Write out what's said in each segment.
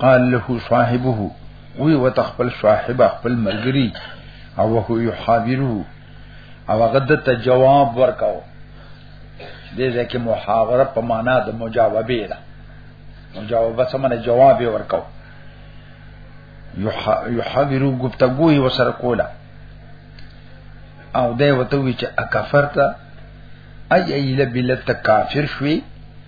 قال له صاحبه وی وتخپل صاحب خپل ملګری او هو یحاوره او هغه د ته جواب ورکاو دې ځکه محاوره په معنا د مجاوبه ده مجاوبه سمونه جواب ورکاو یحاورو گفتگو یې وسره کوله او دا وته وی چې اکفرت ای ایله بلت کافر شوی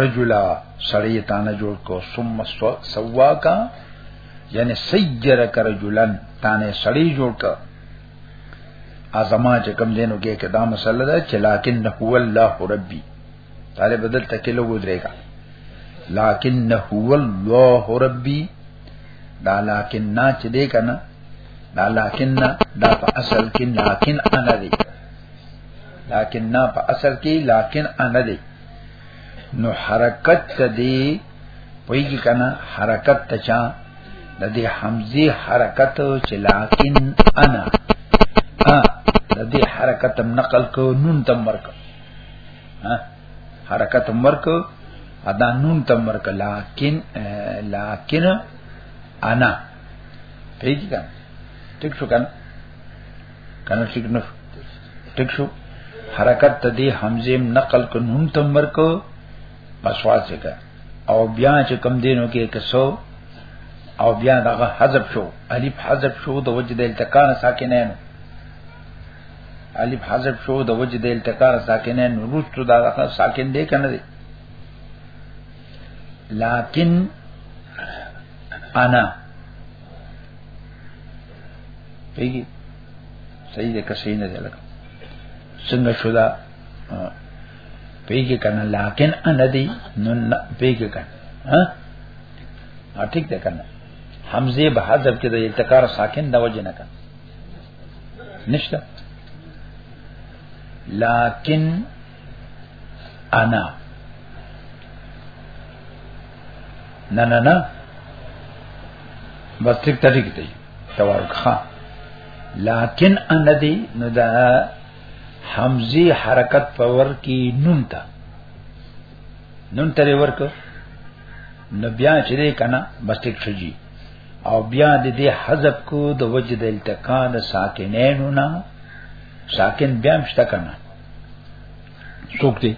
رجلا سړی تانه جوړ کو ثم سواکا یعنی سجر کر جلن تانه سړی جوړ کا ازما چې کم دینو کې کې دا مسله ده چې لکن هو الله ربي طالب بدل تکې لوګ درېګا لکن هو الله ربي دا لکن نه چې دې کنه دا لکن نه دا په اصل کې لکن انا دی لکن نه په اصل کې لکن انا دی نو حرکت ته دی پویږي کنه حرکت ته چا د دې حمزه حرکت چې لکن انا ا د دې حرکت نقل کو نون تم مرک ها حرکت مرک ادا نون تم مرک لکن لکن انا پویږي کنه ٹھیک شو کنه کنه ټیک نه ټیک شو حرکت ته دی حمزه نقل ک نون تم ورکو بسواد څخه او بیا چې کم دینو کې کسو او بیا دغه حذف شو الف حذف شو د وجه د التقان ساکنین الف حذف شو د وجه د التقان ساکنین روستو دا ساکن دی کنه دی لكن أنا پیږي صحیح ده که صحیح نه ده لکه څنګه شو دا پیږي کنه لکن ان دی نو پیږي کنه ها ټیک ده کنه حمزه به حذف کې د التکار ساکن د وجه نه کنه نشته لکن انا نه نه نه بس ټیک ټیک دی تبارک خان لکن ان دی نو دا حمزی حرکت پاور کی نون تا نون تری ورک نو بیا چې دی کنه بس ټیک شجی او بیا د دې حذف کو د وجد التقا د ساکنینو نه ساکن بیا مشته کنه څوک دی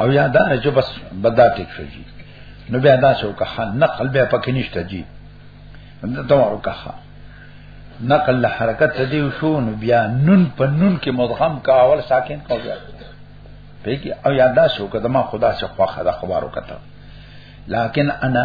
او یا دا چې بس بدا ټیک شو جی نو بیا دا شو که نقل بیا پکې نشته جی دا دوارو که نقل له حرکت ته دی شو نو بیا نون په نون کې مدغم کا اول ساکن کو بیا پیګي او یادا شو کده ما خدا څخه خواخه د خبرو کته لکن انا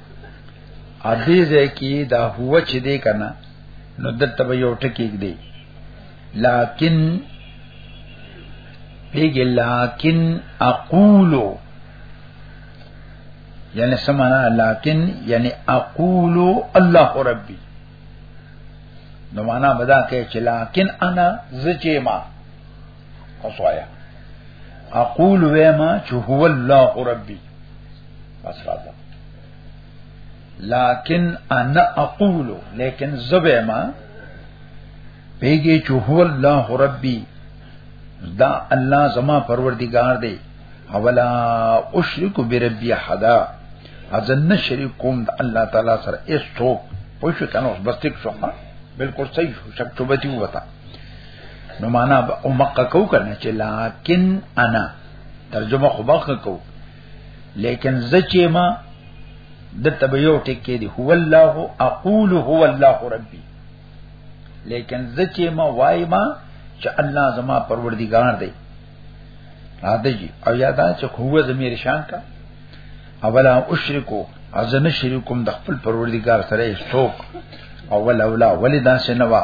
عزیز کی دا هو چې دی کنه نو دلته به یو ټکی دی لکن دیگه لکن اقولو یعنی سمانا لکن یعنی اقولو الله ربی نو معنا بدا کې چې لکن انا زچما قصوایا اقول وما چې هو الله ربي ماشاءالله لكن انا اقول لیکن زبما پیږي چې هو الله ربي دا الله زما پروردگار دی اولا اشرک بربی حدا ازن شریک کوم د الله تعالی سره اس څوک پوه شو کنه اوس بس ټیک شو بالکل صحیح شو شک چوبتی وتا نو معنا او مکه کو کنه چې لکن انا ترجمه خو بخ کو لیکن زچې ما د تبيو ټکی دی هو الله اقول هو الله ربي لیکن زچې ما وای ما چې الله زما پروردگار دی راځي او یادا چې هو زمير شان کا اولا اشرکو ازنه شریکم د خپل پروردگار سره څوک او ولا ولا ولدا سنوا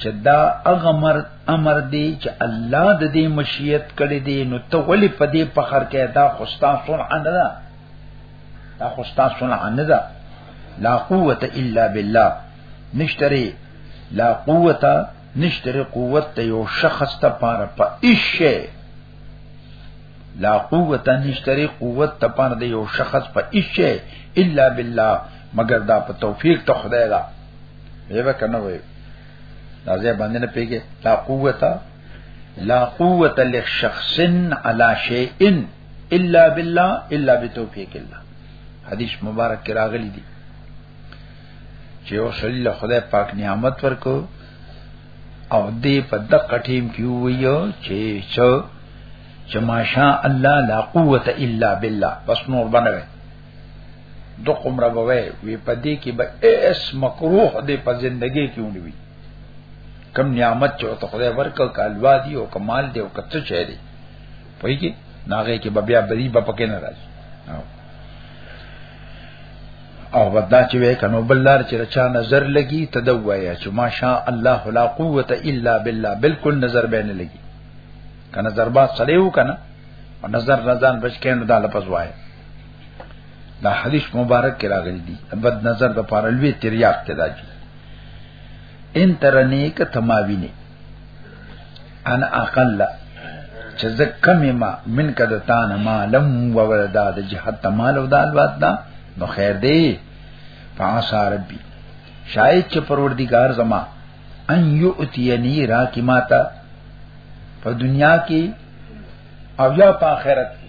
چې دا هغه امر امر دی چې الله د دې مشیت کړی دی نو ته ولې په دې فخر کې دا خوستا صنع نه ده دا خوستا صنع نه ده لا قوت الا بالله نشتري لا قوت نشتري قوت ته یو شخص ته پاره په ایشه لا قوت نشتري قوت ته پاره د یو شخص په ایشه الا بالله مگر دا په توفیق ته خدای ده یې به کنه وای دا ځای باندې نه پیګه لا قوت لا قوت لشخص علی شیء الا بالله الا بتوفیق الله حدیث مبارک کې راغلی دی چې او صلی الله خدای پاک نعمت ورکو او دې په دقه ټیم کې ویو چې څو چې ماشاء الله لا قوت الا بالله بس نور بنوي دو قمره بوي وی پدې کې به اس مکروه دې په زندګۍ کې ونوي کم نعمت چې ته خدای ورکړ کالوا دی او کمال دی او کته چي دی پوي کې ناغه کې به بیا بری به پکې نه راځي او ودا چې وې کنو بلار چې رچا نظر لګي تدوایا چې ماشاء الله لا قوت الا بالله بالکل نظر به نه لګي کنه ضربات سړیو کنه او نظر رضان بچ کین دا لپس وایي دا حدیث مبارک کې راغلی دی بد نظر د پاره لوی تریاق ته راځي ان ترنی ک تماوینه انا اقل چې زه کم ما من کده تان ما لم و ولدا د جهاد تمال او دال وات دا نو خیر دی فعسى ربي شاید چې پروردگار زما ان یؤتینی را کی ماتا په دنیا کې او یا په آخرت کې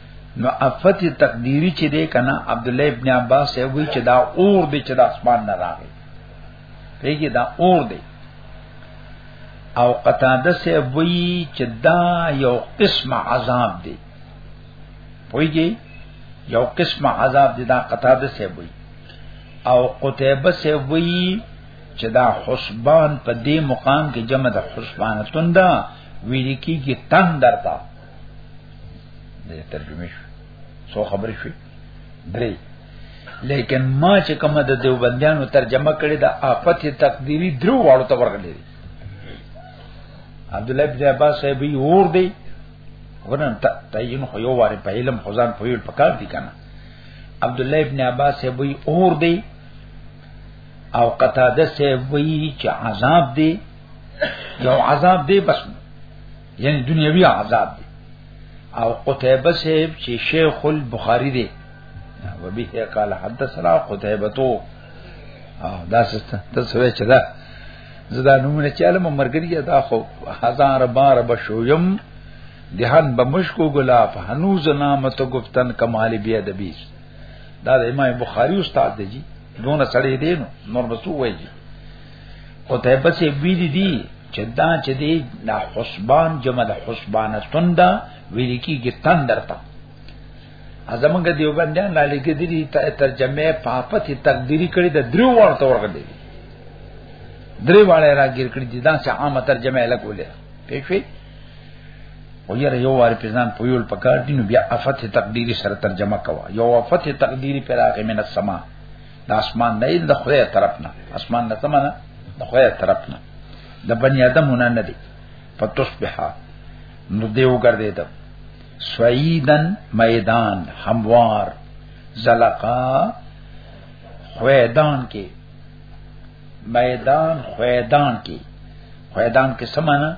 نو افت تقدیری چې دی کنه عبد الله ابن عباس یې وی چې دا اور دی چې د اسمان نه راغی پیګه دا اور دی او قتاده سه وی چې دا یو قسم عذاب دی پویږي یو قسم عذاب دی دا قتاده سه وی او قتیبه سه وی چې دا حسبان په دې مقام کې جمع د حسبانتون دا ویل کیږي تندر تا د ترجمه شو سو خبرې شوې درې لیکن ما چې کومه د دیوبندیانو ترجمه کړې دا آفت تقدیری درو واړو ته ورغلې دي عبد الله بن عباس صاحب یې اور دی ورن تعین خو یو واره په علم خزان په یل پکار دي کنه عبد الله ابن عباس صاحب یې اور دی او قتاده صاحب یې چې عذاب دی یو عذاب دی بس یعنی دنیوي عذاب دی او قتيبه صاحب چې شیخ البخاری دی و به قال حدثنا قتيبه تو دا ست تسوي چې دا زدا نمونه چې علم مرګري دا خو هزار بار بشویم دهان بمشکو گلا فهنوز نامتو گفتن کمال بیا دبیر دا د امام بخاری استاد دی جی دونه سړی دی نو نور بسو وایي قتيبه سي ویل دي چې دا چې دی د حسبان جمع د حسبانه تنده ویل کیږي تندر ته ازمنګ دیوبندیان را لګی دي ترجمه پاپت تقدیری کړی د درو ورته ورغلي درې واړه راګیر کړی دي دا چې عامه ترجمه لګولې پېښې او یې یو وار په ځان په یول پکار دي نو بیا افت تقدیری سره ترجمه کوا یو افت تقدیری پر هغه من السما د اسمان نه د خدای طرف نه اسمان نه تمنه د خدای طرف نه د بنی آدم نه نه دی فتصبح نو دیو ګرځید سویدن میدان هموار زلقا خویدان کې میدان خویدان کې خویدان کې سمانه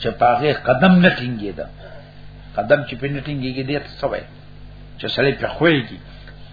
چې پاغه قدم نه ټینګېده قدم چې پینټینګ کېږي دې څه وای چې سړی په خوېږي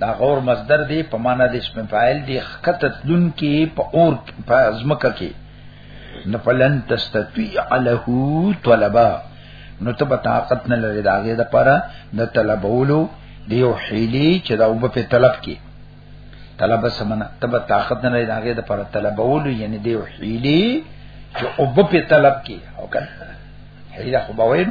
دا غور مصدر دی په معنا د اسم فاعل دی خطت لن کې په اور په ازمکه کې نفلن تستطيع له طلبا نو ته طاقت نه لري داګه د پاره د طلبولو دیو حیلی چې دا وب په طلب کې طلب سمنا تب طاقت نه لري داګه د پاره طلبولو یعنی دیو حیلی چې وب په طلب کې او کنه حیله خو باوین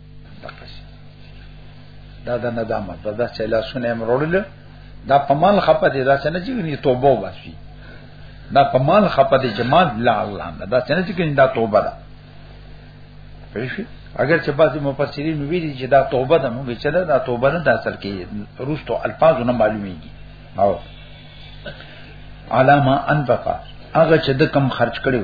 دا د ندامت دا د چلا سونه امرول دا په مال خپه دي دا څنګه چې ني توبه واسي دا په مال خپه دي چې مال لا الله دا څنګه چې دا توبه ده پېښې اگر چې بعضی مفسرین ویلي چې دا توبه ده موږ چې دا توبه نه ده اصل کې روستو الفاظ نه معلومیږي او علامه انفقا هغه چې د کم خرج کړو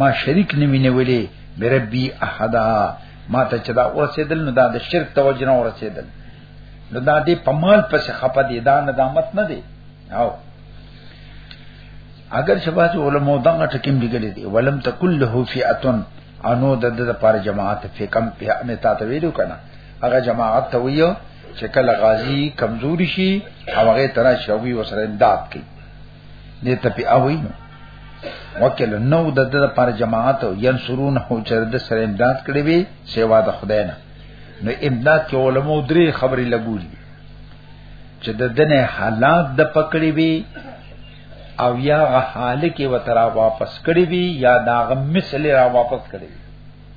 ما شریک نمی نیولې بربي احد ما ته چې دا ورسېدل نو دا د شرک توجه نه ورسېدل نو دا دې په مال پس خپه دي دا ندامت نه دي او اگر شباز علماء دغه ټکیم لګلې دي ولم تکل له فئتن انو د د لپاره جماعت په کم په امه تا ته ویلو کنه هغه جماعت ته ویو چې کله غازی کمزوري شي هغه ترا شوی وسره امداد کوي دې ته په اوی وکیل نو د د پر جماعت ینصرون هو چر د سره امداد کړي وي سیوا د خدای نه نو امداد کې علماء درې خبرې لګولې چې د دنه حالات د پکړې وي او یا حال کې وترا واپس کړي وي یا دا غ مثل را واپس کړي وي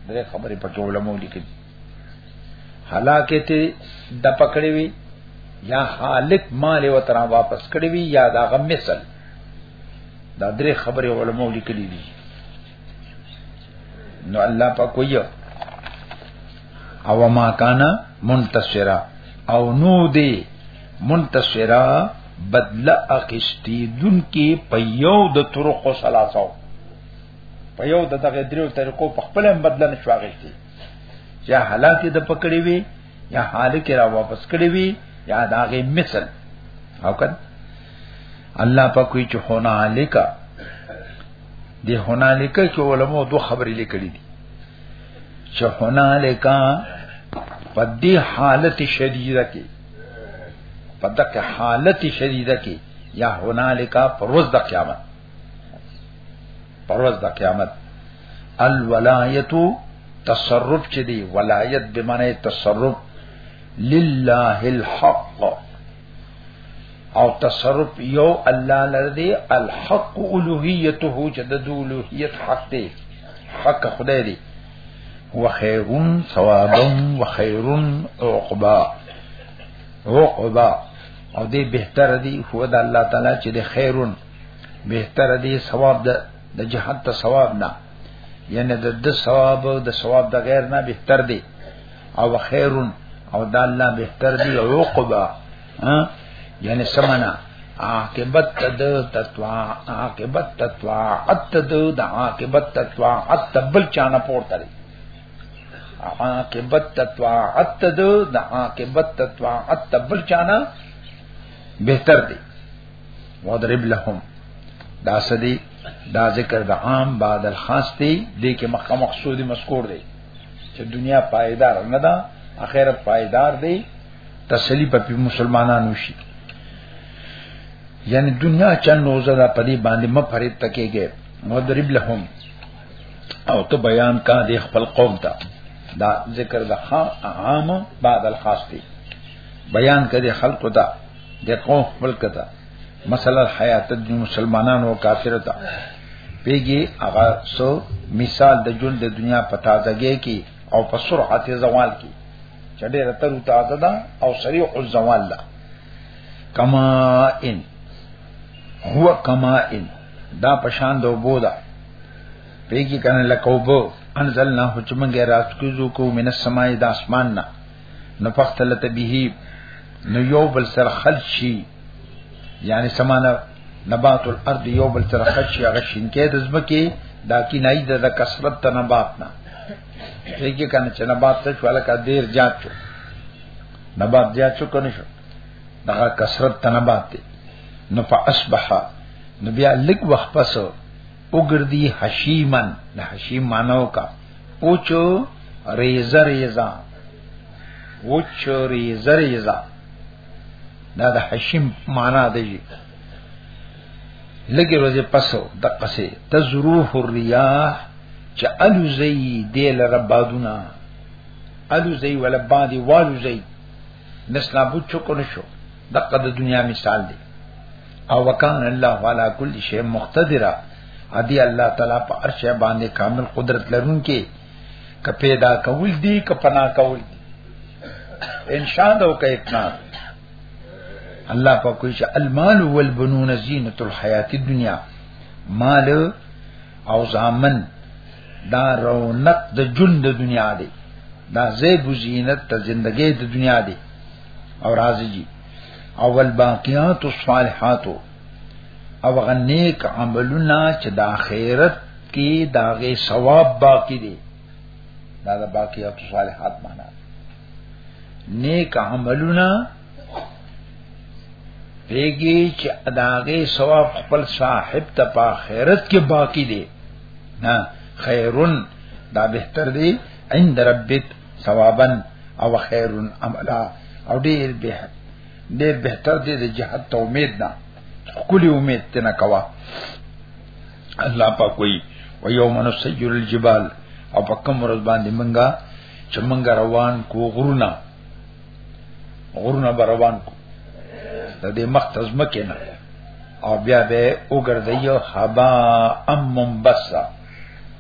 درې خبرې په علماء لیکلي حالکه ته د پکړې وی یا حالک مال و ترا واپس کړی وی یا دا غ مثل دا درې خبره علماء لیکلي دي نو الله په کوی او ما کانا منتصرا او نو دی منتصرا بدل اخشتی دن کی پیو د طرق و سلاسو پیو د دغه دریو طریقو په خپل بدل نشو اخشتی یا حالات د پکړې وي یا حال کې را واپس کړې وي یا داغه مثل او کړه الله په کوئی چې هونه الیکا دی هونه الیکا کې علماء دوه خبرې لیکلې دي چې هونه الیکا په دې حالت شدیده کې په دغه حالت شدیده کې یا هونه الیکا پر ورځ د قیامت پرواز د قیامت الولایت تصرف چي دي ولایت به معنی تصرف لله الحق او تصرف یو الله لري الحق الوهیته چې د الوهیت حق دی حق خدای دی وخير ثوابا وخير عقبا عقبا او دې بهتر دی هو د الله تعالی چې د خیرون بهتر دی ثواب د د جهاد ته ثواب نه یعنی د د ثواب او د ثواب د غیر نه بهتر دی او خیرون او د الله بهتر دی او عقبا یعنی سمنا عاقبت تد تتوا عاقبت تتوا اتد د عاقبت تتوا اتبل چانه پورته دی عاقبت تتوا اتد د عاقبت تتوا اتبل چانه بهتر دی وضرب لهم دا سدی دا ذکر د عام بعد الخاص دی دې کې مخه مقصود مذکور دی چې دنیا پایدار نه ده اخرت پایدار دی تسلی په مسلمانانو شي یعنی دنیا چن روزه دا پدی باندې م فرید تکیږي مدرب لهم او ته بیان کا د خپل قوم ته دا ذکر د عام بعد الخاص دی بیان کړي خلق ته د قوم خپل کته مثلا حیات د مسلمانانو او کافر ته پیږي هغه سو مثال د ژوند د دنیا په تازګۍ کې او په سرعت زوال کې چې ډېر تر تازه ده او سریع الزوال ده کما ان هو کما ان دا پشان د وبو ده پیږي کنه لکه وبو انزلنا حکمنګ رات کوزو کو من السماء د اسمان نه نفختلت به نو یو بل سره خلط شي یعنی سمانه نبات الارض یو بل سره خلط شي هغه شینکې د زمکه دا کی نه د کثرت ته نبات نه هیڅ کنه چې نبات ته شواله کا دیر جات شو نبات جات شو کنه شو دا کثرت ته نبات دی نو فاصبح نو بیا لګ وخت پسو وګرځي حشیمن د حشیم مانو کا اوچو ریزه ریزه اوچو ریزه ریزه دا د حشیم معنا دی لګي ورځې پسو د قصې تزروح الرياح چې الوزي دی لره بادونه الوزي ولا بادي والوزي نسلا بوچو کو نشو دغه د دنیا مثال دی او وکان الله والا کل شی مقتدرا ادي الله تعالی په هر شی باندې کامل قدرت لرونکي ک پیدا کول دي ک پنا کول دي ان شاء الله او کیتنا الله په کوئی چې المال والبنون زینت الحیات الدنیا مال او زامن دا رونق د جون د دنیا دی دا زیب زینت ته زندګی د دنیا دی او راځي اول باقیات الصالحات او غنیک عملونه چې د آخرت کې داغه ثواب باقی دی دا د باقیات الصالحات معنا نیک عملونه پیږي چې اداغه ثواب خپل صاحب ته په آخرت کې باقی دی نه خیرن دا بهتر دی عند ربک ثوابا او خیر عملا او ډیر به ډیر بهتر دی د جهاد ته امید نه کلی امید ته نه کوا الله پاک وی و یوم نسجل الجبال او په کوم ورځ باندې منګه چې منګه روان کو غرونه غرونه روان کو د دې مختز مکه نه او بیا به وګرځي هبا ام منبسا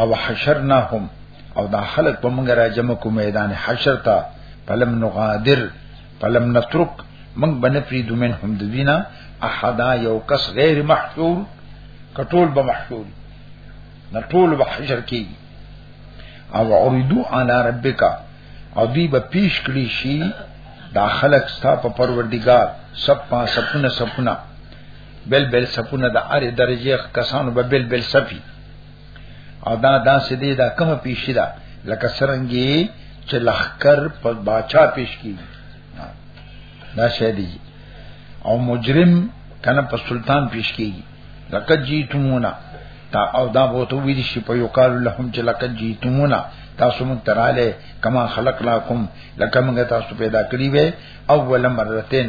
او حشرناهم او دا خلق په موږ را جمع کو میدان حشر ته فلم نغادر فلم نترک موږ بنه فریدو منهم د دینا احدا یو کس غیر محشور کټول به محشور نه ټول به حشر کی او عرضو علی ربک او دی به پیش کړي شي دا خلق ستا په پروردگار سب پا سپونه سپونه بل بل صفونه د اره درجه کسانو به بل بل صفي او دا دا سدي دا کومه پیشي ده لکه سرنګي چې لخر په باچا پیش کی دا شې دي او مجرم کنه په سلطان پیش کیږي لکه جیتمونا تا او دا بوته وی دي شي په یو کال لهم چې لکه جیتمونا تاسو مون تراله کما خلقناکم لکه موږ تاسو پیدا کړی وې اول مرتين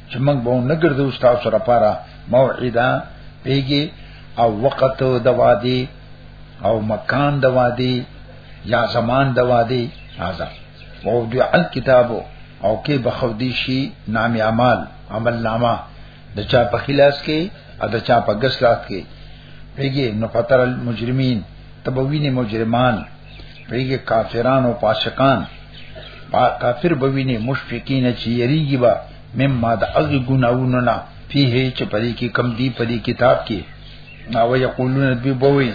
چې موږ به نه ګرځو تاسو سره پاره موعده پیږي او وخت د وادي او مکان د وادي یا زمان د وادي هاذا او د الکتاب او کې بخودي شي نام اعمال عمل نامه د چا په خلاص کې او د چا په ګس لاس کې پیږي نو فتر المجرمین تبوین مجرمان پیږي کافران او فاسقان با کافر بوینه مشفقین چې یریږي با مما د هغه ګناوونو نه فيه چې پرې کې کم دی پرې کتاب کې او یقولون دوی بوي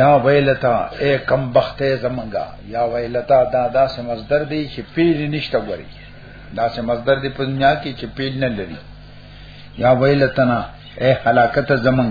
یا ویلتا اے کم بخته زمنګا یا ویلتا دا داسې مصدر دی چې پیل نشته غوري داسې مصدر دی په دنیا کې چې پیل نه لري یا ویلتنا اے هلاکت زمنګ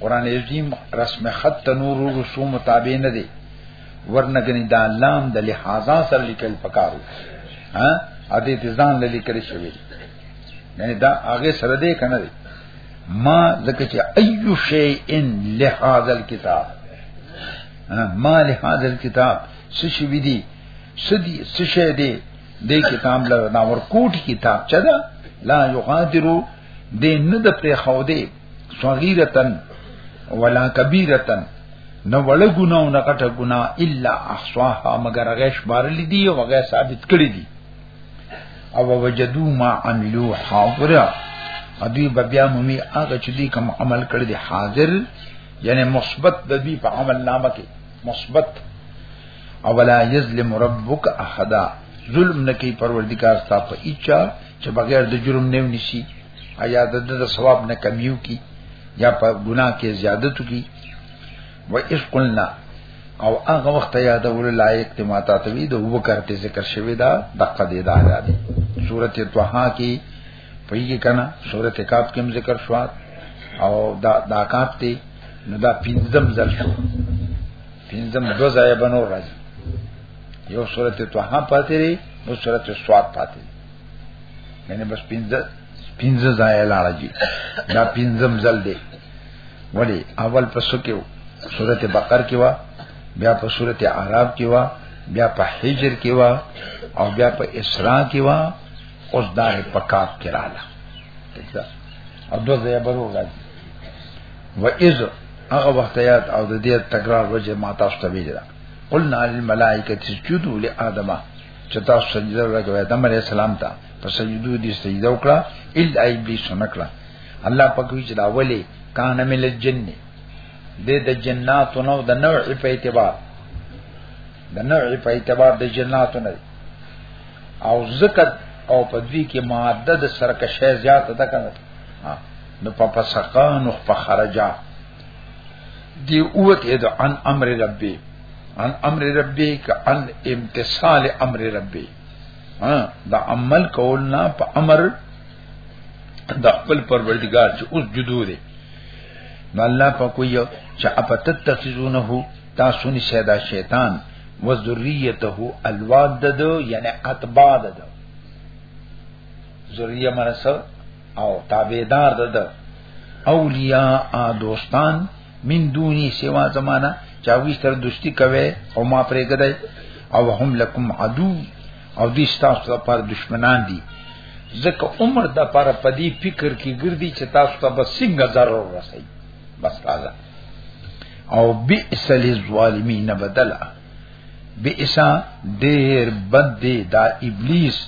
قران عظیم رسم خط ته نور رسوم تابع نه دي ورنګنی دا لام د لحاظا سره لیکل پکارو ها ا دې ځان للی کړی شوی یعنی دا هغه سره دې کنه دي ما ځکه چې ايو شی ان لهذا الكتاب ما لهذا الكتاب څه شي وی دي سدي څه شي دي دې کتاب لور دا ور کوټ کتاب چدا لا یغادرو دې نه د پرې خو دې صغیرتن ولا کبیرتن نو وړ ګنا او نه کټ ګنا الا احصاها مگر هغه شمار لیدي او هغه ثابت کړی دي او وجدو ما عملو حاضر ادي بیا مومي هغه چې دي کوم عمل کړی دي حاضر یعنی مثبت د دې په عمل نامه کې مثبت او ولا یظلم ربک احدا ظلم نکي پروردگار ستا په اچا چې بغیر د جرم نه ونشي ایا د د ثواب نه کمیو کی یا په ګناه کې زیادتو کی و اذ قلنا او هغه وخت یاد ول لایق ته ماتا ته وی د وبکر ته ذکر شوی دا دقه دی دا یاد سورته طه کې پېږي کنه سورته کاف کې ذکر شو او دا دا کاف ته نو دا پینځم ځل شو پینځم دو ځای بنو راځي یو سورته طه پاتې دی یو سورته سواد پاتې دی یعنی بس پینځه پینځه ځای لاړ دي دا پینځم ځل دی ولی اول پسو کې سورته بقر کې وا بیا په سورته اعراف کې وا بیا په حجر کې وا او بیا په اسراء کې وا اوس دا په کاف کې رااله او دوه ځای برو راځي و اذ هغه وخت یاد او د دې تکرار وجه ما تاسو ته ویل قلنا للملائکه اسجدوا لآدم چې تاسو سجده وکړه آدم علی السلام ته په سجدو دي سجده وکړه الا ابلیس نکړه الله پاک وی چې دا ولی کان مل الجن د د جناتو نو د نوع په اعتبار د نوع په اعتبار د جناتو نه او زکت او په دې کې ماده د سرکشه زیات ده کنه نو په پسقان او په خرجا دی اوت اید عن امر ربی عن امر ربی که عن امتصال امر ربی دا عمل کول نه په امر د خپل پروردگار چې اوس جدو دی نو الله په کوی چې اپتتخذونه تاسو نه شیدا شیطان و ذریته الواد ددو یعنی اتباع ددو ذریه مرسو او تابعدار د اولیاء دوستان من دونی سوا زمانہ چاوی سره دوستی کوي او ما پرېګدای او هم لکم عدو او دې تاسو لپاره دشمنان دي ځکه عمر د لپاره پدی فکر کې ګرځي چې تاسو ته بس څنګه ضرر رسي بس راځه او بئس للظالمین بدلا بئسا دیر بد دی دا ابلیس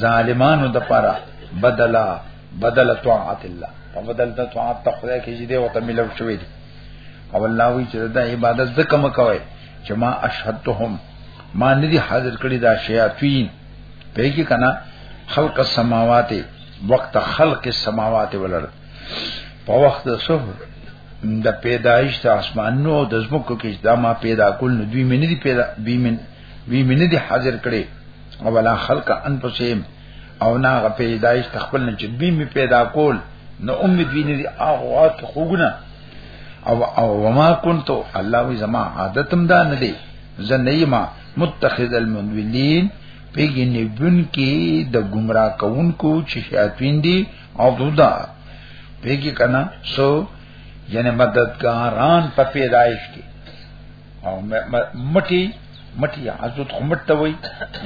ظالمانو د پاره بدلا بدل طاعت الله په بدل د طاعت ته خدای کې جدي او ته ملو شوې دي او الله وی چې دا عبادت د کم کوي چې ما اشهدتهم ما ندي حاضر کړی دا شیاطین په کې کنا خلق السماوات وقت خلق السماوات ولر په وخت صبح د پیدایش د اسمانونو او د زمکو کې دا ما پیدا کول نو دوی مې نه دي پیدا دوی مې دوی مې نه دي حاضر کړي او ولا خلق انفسهم او نه غ پیدایش تخپل نه چې دوی مې پیدا کول نو ام دوی نه دي هغه ته خوګنه او او وما كنت الله وي زما عادتم دا نه دي زنیما متخذ المنولین پیګنې بن کې د گمراه کونکو چې شیاطین دي او دودا پیګی کنا سو یعنی مددګاران په پیدایش کې او مټي مټي عزت خمټ ته وای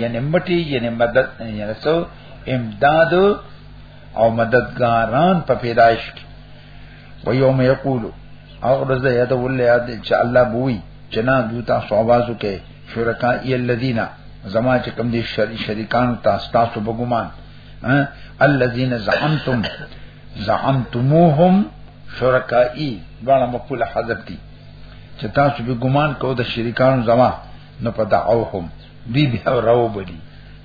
یعنی مټي یعنی مدد یعنی سو امداد او مددګاران په پیدایش کې و یوم یقول او رز یاد ول یاد چې الله بووی جنا دوتا سوابازو کې شرکا ای الذین زما چې کوم دي شریکان تاسو تاسو بګومان الذين زعمتم زعمتموهم شرکائی دواړه مقوله حذف دي چې تاسو به ګمان کوو د شریکانو زما نه پدعوهم دی به راو بلی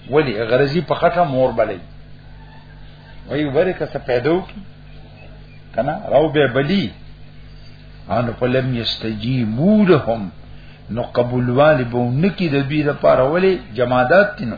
ولی غرضی په خټه مور بلی وای وره که څه پیدا وکي کنه راو به بلی ان فلم یستجیبو لهم نو قبول والی بو نکی د بیر پاره ولی جمادات تینو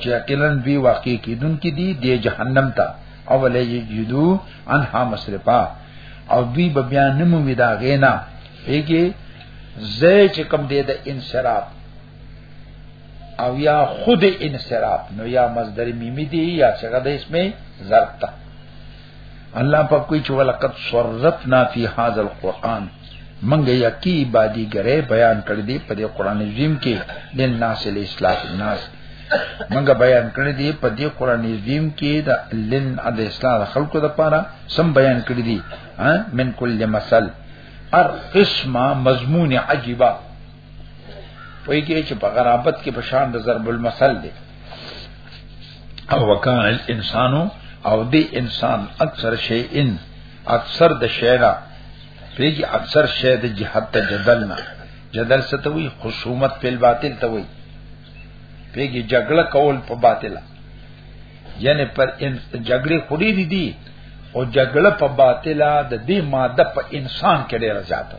چې یقینا دوی واقع کیدونکې دي د جهنم ته او ولې یجدو انها مسرفا او دوی به بیا نمو ودا غینا هیګي زې چې کم دی د انصراف او یا خود انصراف نو یا مصدر میمی دی یا څنګه د اسمه ضرب ته الله په کوئی چې ولقد صرفنا فی هذا القرآن منګه یقی بادی ګره بیان کړ دی په دې قران عظیم کې لن ناس الاسلام الناس منګه بیان کړ دی په دې قران عظیم کې د لن د اسلام خلقو د پاره سم بیان کړ دی من کل مثل ار قسمه مضمون عجيبه وای کې چې په غرابت کې په شان د ضرب المثل دی او وکان الانسان او دی انسان اکثر شی ان اکثر د شیرا پیږي اکثر شی د جهاد ته جدل نه جدل ستوي خصومت په باطل ته وي پیږي جګړه کول په باطل یعنی پر جګړه خوري دي دي او جګړه په باطل د دې ماده په انسان کې ډیره زیاته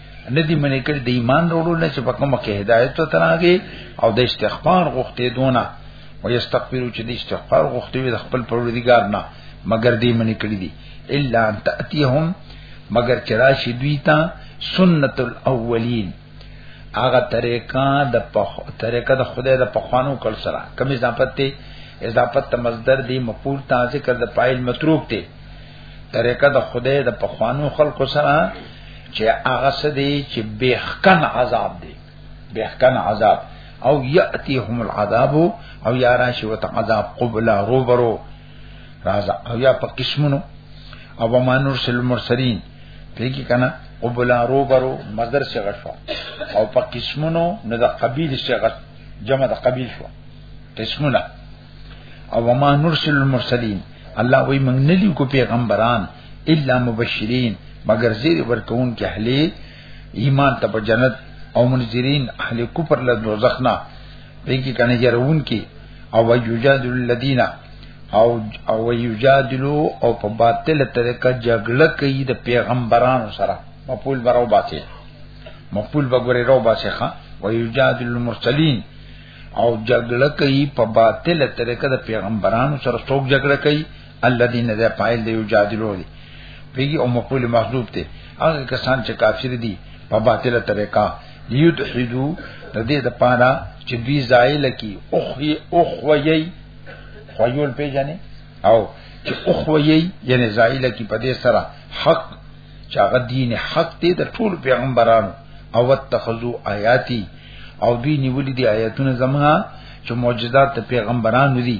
ندی منې کړی د ایمان وروړو نه چې په کومه کې هدایت ته راغی او د استغفار غوښتې دونه او یستغفرو چې د استغفار غوښتې وي د خپل پروردګار نه مگر دې منې کړی دي الا ان تاتيهم مگر چې راشي دوی ته سنت الاولین هغه طریقه د طریقه د خدای د پخوانو کل سره کوم اضافت ته اضافت ته مصدر دی مفعول ته ذکر د فاعل متروک ته طریقه د خدای د پخوانو خلق سره چې هغه سدي چې بهکن عذاب دی بهکن عذاب او یاتیهم العذاب او یا راشی وت عذاب قبل روبرو راز او یا په قسمونو او ما نرسل مرسلین پیګی کنا قبل روبرو مصدر څخه شو او په قسمونو نه د قبیل څخه جمع د قبیل شو قسمونه او ما نرسل المرسلین الله وی موږ نه لیکو پیغمبران الا مبشرین مگر زیر ورکون کې اهل ایمان ته په جنت او منذرین اهل کفر له دوزخ نه دې کې کنه يرون کې او ويجادل الذين او او ويجادلو او په باطل طریقه جګړه کوي د پیغمبرانو سره مقبول براو باسي مقبول بګوري راو باسي ښا ويجادل المرسلين او جګړه کوي په باطل طریقه د پیغمبرانو سره څوک جګړه کوي الذين ذا فاعل دی یجادلون پیږي او مقبول محذوب ته هغه کسان چې کافر دي په باطله طریقه لیدحدو د دې د پانا چې دوی زایل کی او خی او خویی خویول پیژنې او چې او خویی یعنی زایل کی په دې سره حق چې هغه دین حق دی د ټول پیغمبرانو او تخذو آیاتی او دوی نیولې دي آیاتونه زمها چې معجزات د پیغمبرانو دي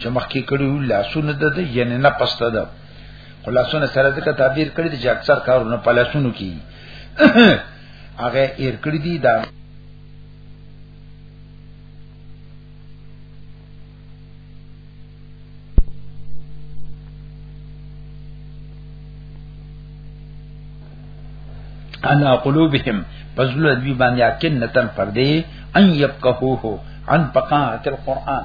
چې مخکې کړیو لاسونه د دې یعنی نه پسته ده خلاصونه سره ځکه تعبیر کړی چې اکثر کارونه په لاسونو کې هغه ایر کړی دي دا انا قلوبهم فضل دوی باندې اکنتن پردې ان يفقهوه عن بقاء القرآن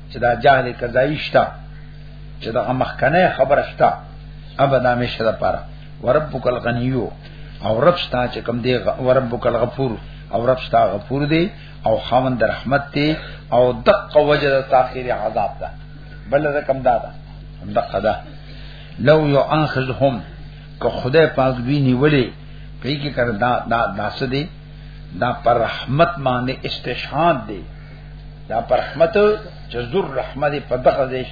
چې دا جهل قضایی شته چې دا مخکنه خبره شته ابدا مشه ده پاره وربک الغنیو او رب ستا چې کم دی وربک الغفور او رب ستا غفور دی او خاوند در رحمت دی او دقه وجه د تاخير عذاب ده بل رقم دا ده دقه ده لو يؤاخذهم که خدای پاک دوی نیولې په کې کړه دا دا داسې دی دا پر رحمت باندې استشهاد دی دا پر رحمت چې ذر رحمت په دغه ځای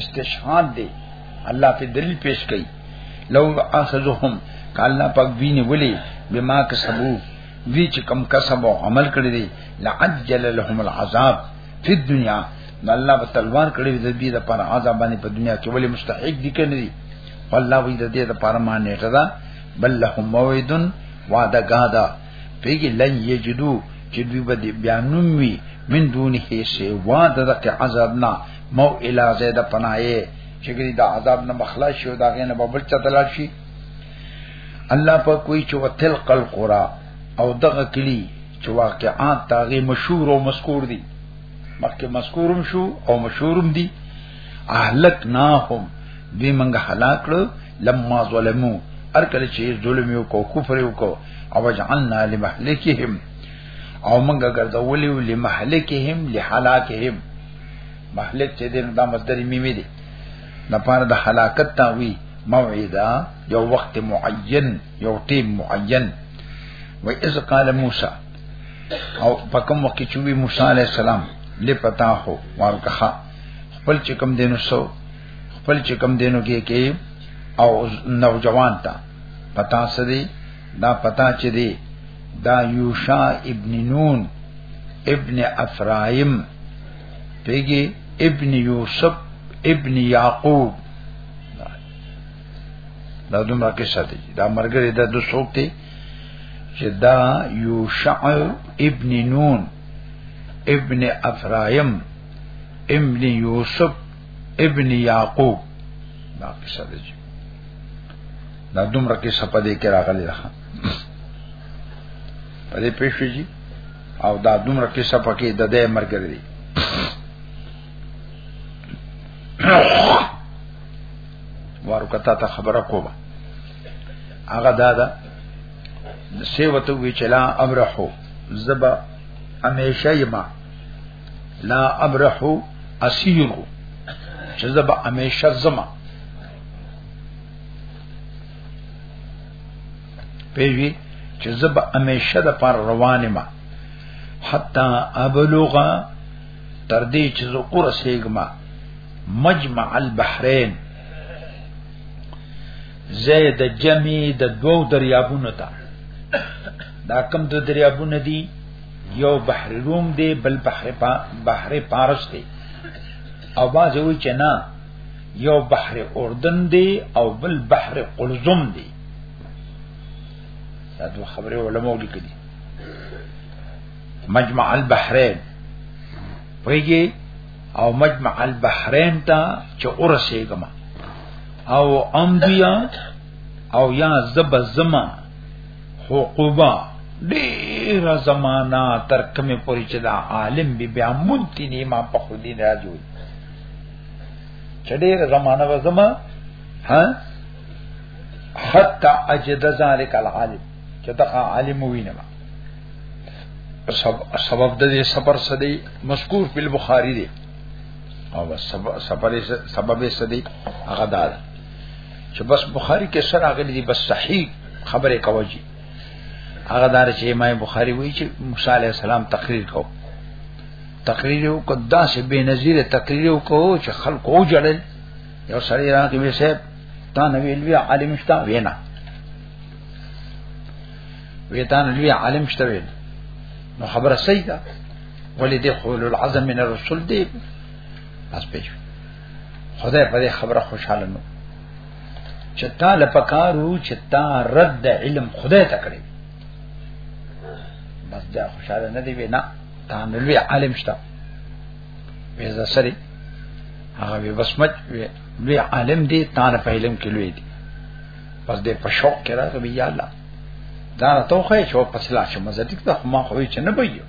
استشهاد دی الله په دلیل پیش کړي لو اخذهم کالا پاک ویني ولي بما کسبو وی چې کم کسب او عمل کړی دی لعجل لهم العذاب فی الدنیا نو الله په تلوار کړی دی دې د پر عذاب باندې په دنیا کې ولې مستحق دي کنه دي الله وی دې د پر معنی ته بل لهم موعدن وعده غاده پیګی لن یجدو چې دوی به بیا نوم وی من دون هي سیوا د دغه عذاب نه مو الا زید پناهه چې ګری دا عذاب نه مخلا شو دا غینه به بل چا تلل شي الله په کوئی چې وتلق القرى او دغه کلی چې واقعات تاغه مشهور او مذکور دي مخکې مذکورم شو او مشهورم دي اهلک ناهم دوی منګه هلاک کړ لما ظلمو ار کله چې ظلم یو کو کفر یو کو او جعلنا لمهلكهم او موږ ګرځولې لمهلكهم لحلاکهم مهلک چې دین دا مصدر میمه دي د پاره د هلاکت تاوی موعدا یو وخت معین یو ټیم معین و اذ قال موسی او په کوم وخت چې وی موسی علی السلام لپتا هو ورکه خپل چې کوم دینو سو خپل چې کوم دینو کې کې او نوجوان ته پتا سدی دا پتا چې دی دا یوشا ابن نون ابن افرایم پیگی ابن یوسف ابن یعقوب دا دومره قصه دی دا مرګری دا د څوک دی چې دا یوشع ابن نون ابن افرایم ابن یوسف ابن یعقوب دا قصه دی دا دومره کې سپه دې کې راغلی ده په دې پېښې جی او دا دومره کې سپه کې د دې مرګ لري وارو کته ته خبره کومه هغه دا ده سیوته وی چلا امرحو زبا همیشه یما لا امرحو اسیرو چې زبا همیشه زما پیوی چې زب همیشه د پر روانه ما حتا ابلغا تر دې چې زه ورسېګما مجمع البحرین زید جمعی د دوو دریابونو ته دا کم دو دریابونه دي یو بحر روم دی بل بحر پا بحر پارس دی او باز وی چې نه یو بحر اردن دی او بل بحر قلزم دی دا دوه خبره علماء لیکلي مجمع البحرین پویږي او مجمع البحرین ته چې ورسېګم او امدیا او یا زب زما حقوبا ډیر زمانہ تر کومه پوری چې دا عالم بیا مونتی نیمه په خودی راځي چډیر زمانہ وزما ها حتا اجد ذالک العالم چې دا عالم وینم سبب د دې سفر سدی مذکور په بخاری دی او سبب سبب سدی هغه دا چې بس بخاری کې سره غلي دی بس صحیح خبره کوي هغه دار چې امام بخاری وایي چې موسی علی السلام تقریر کو تقریر او کدا سه به نظیر تقریر او کو چې خلق او جړل یو سړی راکې به صاحب تا نو ویل وی عالم شتا وینا وی تا نو وی عالم شتا ویل نو خبره صحیح ده ولې د خول العظم من الرسول دی اس پېښ خدای په دې خبره خوشاله نو چې تا لپکارو چې تا رد علم خدای ته کړی بس دا خوشاله نه دی وینا دا نو لوی عالم شته وې زسري هغه به بس مچ لوی عالم دی تا نه په علم کې لوی دی پس دې په شوق کې راغی یا الله دا نه توخه چې په پسلا شم زه دې ته ما خو چې نه بوي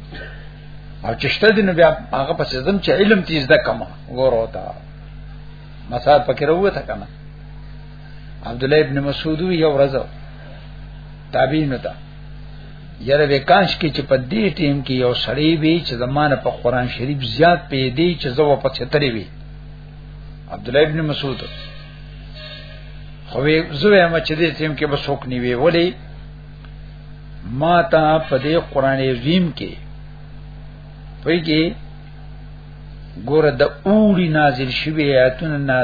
او چې شته دې نو بیا هغه پسې زم چې علم تیز ده کما ورو تا مثال پکې وروته کما عبد الله ابن مسعود یو ورځ تابعین ته یره وکاش کې چې په دې ټیم کې یو سړی وی چې زمانه په قران شریف زیات پې دی چې زو په ستري وی عبد الله ابن مسعود خو زوی ما چې دې ټیم کې به څوک نیوي ولی ما ته په دې قران عظیم کې پېږي ګوره د اوړي نازل شوی آیاتونه نا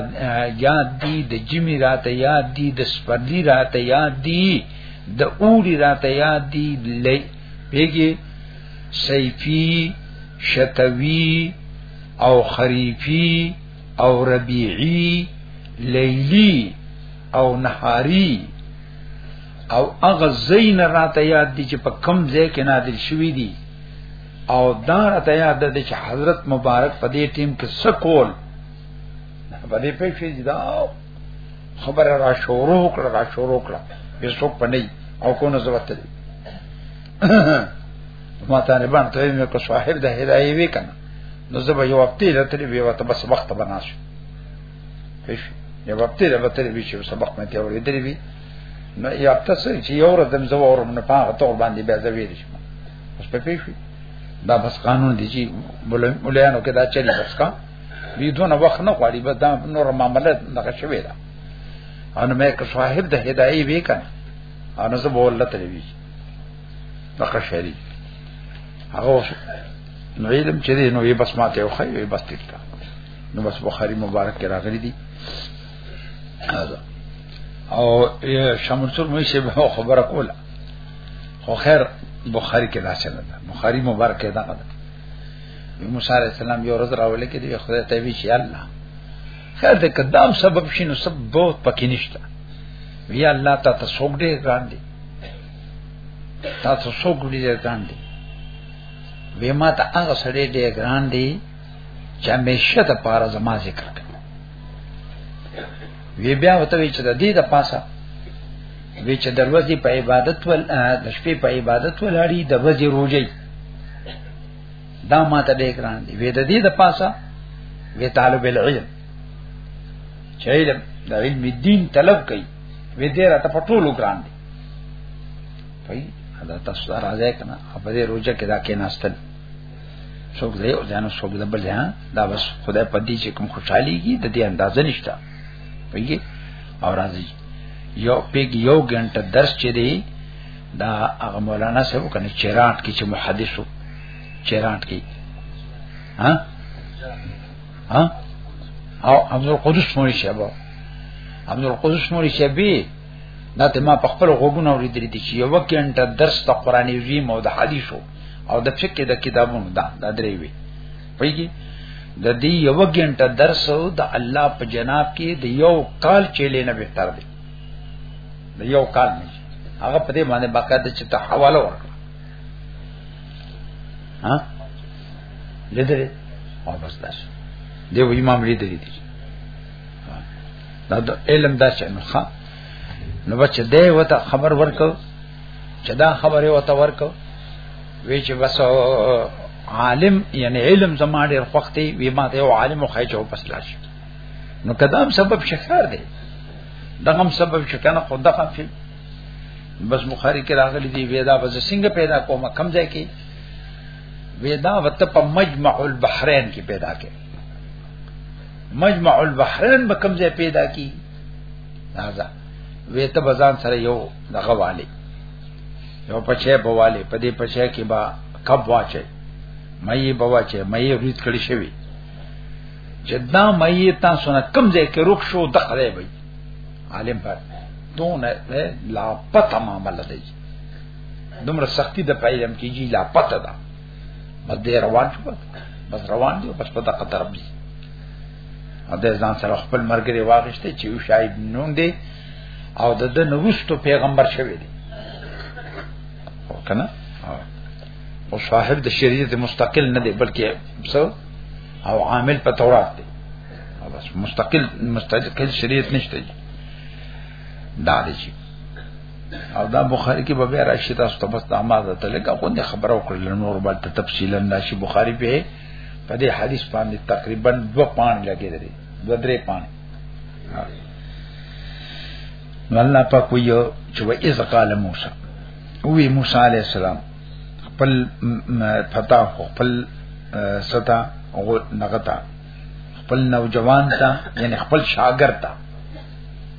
یاد دي د جمی راته یاد دي د سپرلی راته یاد دي د اوړي راته یاد دي لې پیګي سیفی شتوی او خریفی او ربیعی لیلی او نهاری او اغه زین راته یاد دي چې په کم ځای کې نازل شوی دي او دا راته یاد ده چې حضرت مبارک په دې ټیم کې سکول په دې په کې دا خبره را شروع کړه را شروع کړه به څوک پني او کو نه زوت دي ما ته نه باندې ته مې کو صاحب د هدايه وی کنه نو زه به یو وخت له تلې به وته بس وخت بناس پېښ یو وخت له به تلې به چې سبق مې ته ورېدلې وی نو یا تاسو چې یو ردم زو اورم نه پاغه تور باندې به زویل شم بس په پیښې دا بس قانون دی چې مولانو کې دا چلی بس کا وی دونه وخت نه غواړي بس دا نور معاملات دغه شوی دا ان مې که صاحب د هدايي وی کنه ان زه بوله تلې وی دغه شری هغه نو علم چې دی نو یې بس ماته خو یې بس تیر کا نو بس بخاری مبارک کې راغلي دي او شمسور مې شه خبره کوله خو خیر بخاری کې دا چنه ده بخاری مبارک ده ده موسی علی السلام یو ورځ راولې کې دی خدای ته وی چې الله خیر دې کدام سبب شینو سب بہت پکې نشته وی الله تا ته څوک دې ګران دي تا ته څوک دې ګران دي وی ما ته هغه سړی دې ګران دي چې همیشه د پاره زما ذکر کوي وی بیا وته وی چې د دې د پاسه وی چې دروازې په عبادت ول د شپې په عبادت ولاړی د ورځې روزي دا ماته ډېر ګران دی وی د دې د پاسه وی طالب العلم چې علم د علم دین طلب کوي وی دې راته په ټولو ګران دی په دا تاسو راځه کنه په دې روزه کې دا کې ناستل څوک دی او ځان څوک د بل ځان دا بس خدای په دې چې کوم خوشحالي کی د دې اندازه نشته پیږي او راځي یو پیګ یو غنټه درس چې دی دا هغه مولانا صاحب کنه چیرات کې چې محدثو چیرات کې ها ها او عبد القدس مولوی صاحب عبد القدس مولوی صاحب دا ته ما په خپل غوګونو ورې درې دي چې یو وکینټه درس ته قران عظیم او د حدیثو او د فقه د کتابونو دا دا درې وی ویږي د دې یو غنټه درس او د الله په جناب کې د یو کال چیلې نه بهتر دی د یو کال نه هغه په دې باندې باقاعده چې ته حواله ورکړه ها لیدلې او بس دا شو دی و امام لیدلې دي دا علم دا چې نو ښا نو بچ دې وته خبر ورکړ چې دا خبره وته ورکو وی چې بس عالم یعنی علم زما ډیر خوختي وی ما ته یو عالم خو چې پس لاش نو کدام سبب شکار دی دغم سبب شکنه خو دغه فی بس بخاری کې راغلی دی ویدا بس څنګه پیدا کومه کم ځای کې ویدا وت په مجمع البحرین کې پیدا کې مجمع البحرین به کم ځای پیدا کی راځه وې ته بزان سره یو دغه والی یو پچې بواله په دې پچې کې با کب واچي مې بواچه مې ریت کړی شوی چې دا مې تاسو نه کم ځای کې رخ شو د خړې وي عالم پر دون لا پته معاملې دی دومره سختی د پایلم کیږي لا پته ده بس دې روان شو بس روان دي بس په دغه طرف دي د ځان سره خپل مرګري واغشته چې یو شایب نون دی او د د نوستو پیغمبر شوی دی کنه او صاحب د شریعت مستقل نه دی بلکې څو او عامل په تورات دی بس مستقل مستقل شریعت نشته دا دی او دا بخاری کې به بیا راشي تاسو ته بس د اعمال ته لګه خو نه خبره وکړل نور بل ته تفصیلا راشي بخاری په په دې حدیث باندې تقریبا دو پان لګې درې دو درې پان الله پاک ویو چې و اذ قال موسی وی موسی علی السلام خپل فتا خپل ستا او نغتا خپل نوجوان تا یعنی خپل شاګرد تا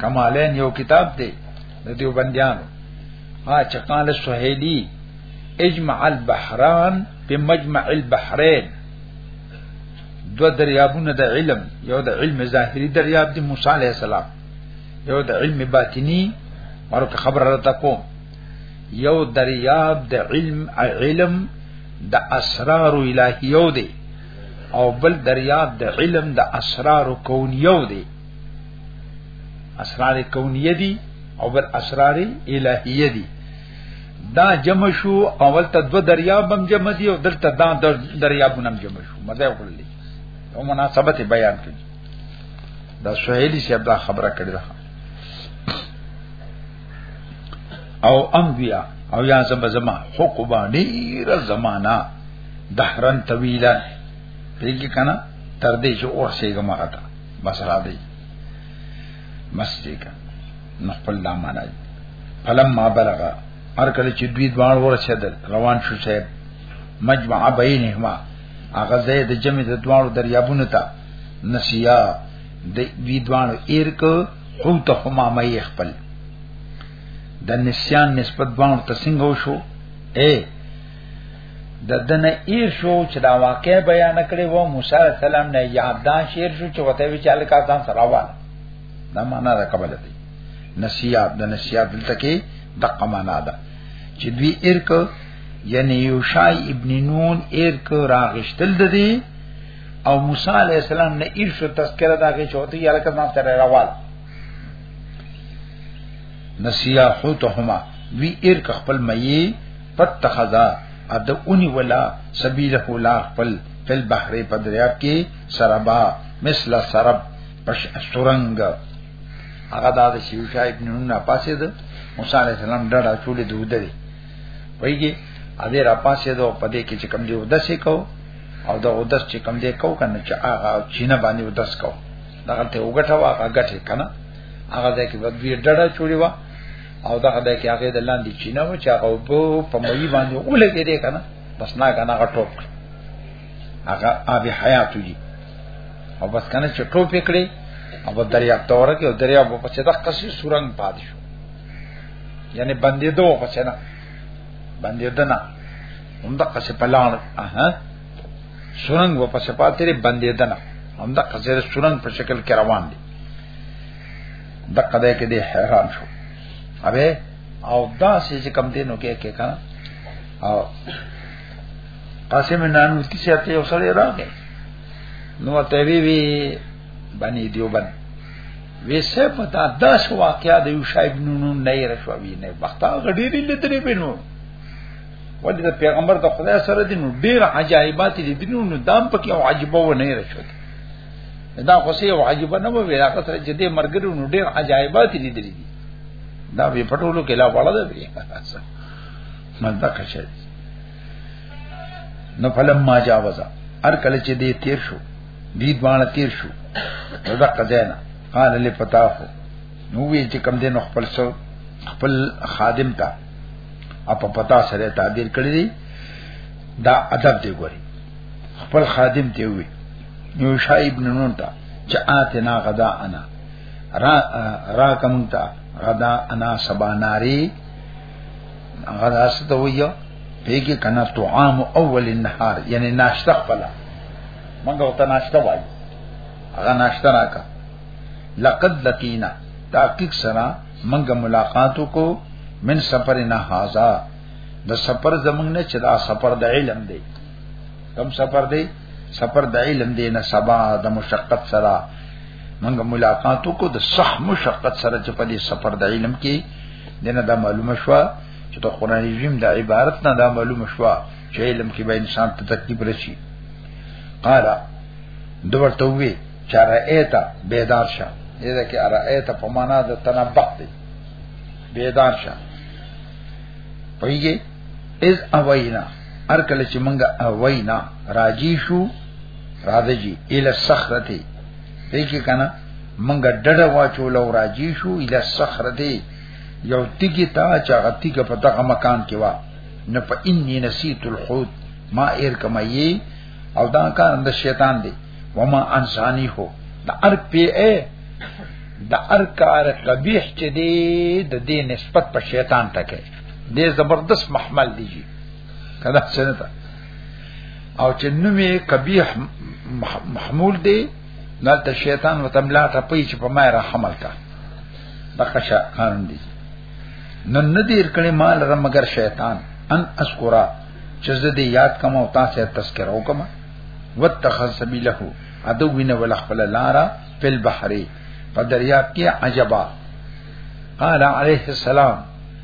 کمالین یو کتاب دی د دیو بندیانو ها چقال سهیلی اجمع البحران بمجمع البحرین دو دریابونه د علم یو د علم ظاهری دریاب دی موسی علیہ السلام یو د علم باطنی ورکه خبر را تکو یو دریاب د علم علم د اسرار الهیو دی او بل دریاب د علم د اسرار کونیو دی اسرار کونیه دي او بل اسرار الهیه دي دا جمع شو اول ته دو دریاب هم جمع دي او دلته دا دریابونه هم جمع شو مزه وکړلې او مناسبت بیان کړي دا سهیلی سی عبد خبره کړی ده او انبیا او یا زما زما حقوبا ډیر زمانہ دهرن طویلا پیږي کنه تر دې چې اور سیګه ماته بس را دی بس دی کا نو خپل دا معنا دی فلم ما بلغا هر کله چې دوی دوان ورسېدل روان شو صاحب مجمع بینهما هغه زید جمع د دوانو دریابونو ته نسیا د دوی دوانو ایرک او ته هما مې خپل د نسیان نسبت دوانو ته څنګه وشو اے د دنه ای شو چې دا واقع بیان کړي وو موسی علی السلام نه یادان شیر شو چې وته وی چاله کا ځان سره وال دا معنا ده قبل دی نسیات د نسیات دلته کې د قمانا ده چې دوی ارک یعنی یوشای ابن نون ارک راغشتل د دی او موسی علی السلام نه ایر شو تذکرہ دا کې چوتي یاله کا ځان سره راوال نسیا حوتهما وی ارک خپل مئی فتخذا اد اونی ولا سبیله لا خپل فل بحر په دریاب کې سربا مثل سرب پش استرنګ هغه دا چې یوشا ابن نون پاسې ده موسی علی السلام ډډه چولې دوه درې وایي ا دې را پاسې ده په دې کې چې کم دی ودسې کو او دا ودس چې کم دی کو کنه چې هغه چینه باندې ودس کو دا ته وګټه واغه غټه کنه هغه ځکه بدوی ډډه چولې وا او دا د کې هغه د لاندې چینه و چې هغه په په مې باندې ولګې دې کنه بس نه کنه غټو هغه ابي حیات دي او بس کنه چې ټوپ کړی او دریا تور کې او دریا په پچې د قصې سورنګ پاد شو یعنی باندې دوه پچې نه باندې دنا هم د قصې پلان اها سورنګ و پچې پاتې باندې دنا هم د قصې سورنګ په شکل کې روان دي د قضا کې دې حیران شو اوبه او دا چې کم دې نو کې کې کنه او قاسم نانو کی سیاته یو سره راغی نو ته وی وی باندې دیوبند وی سه پتا داس واقعیا د یوشع ابن نون نه رشوی نه وخت هغه ډیری لیدلې بنو ولې د پیغمبر د خدای سره دینو ډیر عجایبات دي دینو نو دام پکې او عجبو نه رشوی دا خو سه یو عجیب نه و ویلا که سره چې دې مرګرو نو ډېر عجایبات دي دي دا به پټولو کې لا وړه ده من دا کښه نو فلم ما جاوزا هر کله چې دې تیر شو دې باندې تیر شو دا قزینا قال لفتاه نو وی چې کم دې نو خپل سو خپل خادم ته اپ پتا سره تعبیر کړی دا ادب دی ګوري خپل خادم ته وی یو شایب ننون تا چا آتنا غدا انا را را کم تا غدا انا سبا ناری غدا ست ویو پیګه کنا طعام اول النهار یعنی ناشته خپلا منګه وته ناشته وای هغه ناشته راکا لقد لقینا تحقیق سره منګه ملاقاتو کو من سفر نه هاذا د سفر زمنګ نه چې دا سفر د علم دی کم سفر دی سفر د علم دی نه سبا د مشقت سره منګ ملاقاتو کو د صح مشقت سره چې په دې سفر د علم کې دنه دا معلومه شو چې د قران عظیم د عبارت نه دا معلومه شو چې علم کې به انسان ته تکلیف راشي قال دورته وی چې رأیت بیدار شه دې کې رأیت په معنا د تنبق دی بیدار شه پویږي از اوینا هر کله چې مونږه وینا راجی شو راځي ال صخرته دې کې کنه مونږه ډډه واچول او راجی شو ال صخرته یو تیګی تا چې هغه تیګه په دغه مکان کې و نه په انی نسیت الحوت ما ایر کما یی او دا کار د شیطان دی وما انسانی هو دا ار پی ا دا ار کار قبیح چې دی د دې نسبت په شیطان ته کوي دې زبردست محمل دی کدا څنګه تا او چې نومې قبیح محمول دی دلته شیطان وتملا ته پي چې په ما را حمل کا دغه شا قانون دی نن ندیر کړي مال را مگر شیطان ان اسکرا چې زه دې یاد کوم او تاسو تذکر وکم واتخذ سبیله ادو وینه ول خپل لارا فل بحری په دریاب کې عجبا قال عليه السلام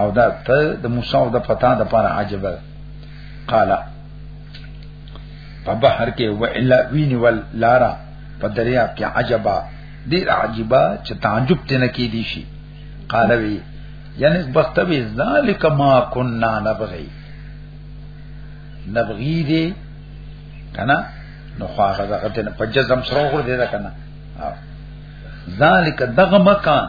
او دا ته د موسی او د فتا د پاره عجب ده قال په بحر کې و الا ویني ول لارا په دریاب کې عجبا ډیر عجبا چې تعجب ته نه کې دي شي قال وی یعنی بختوی ذالک ما كنا نبغي نبغي دي کنه نو خو هغه دغه ته په جزم سره ور دي دا کنه ذالک دغه مکان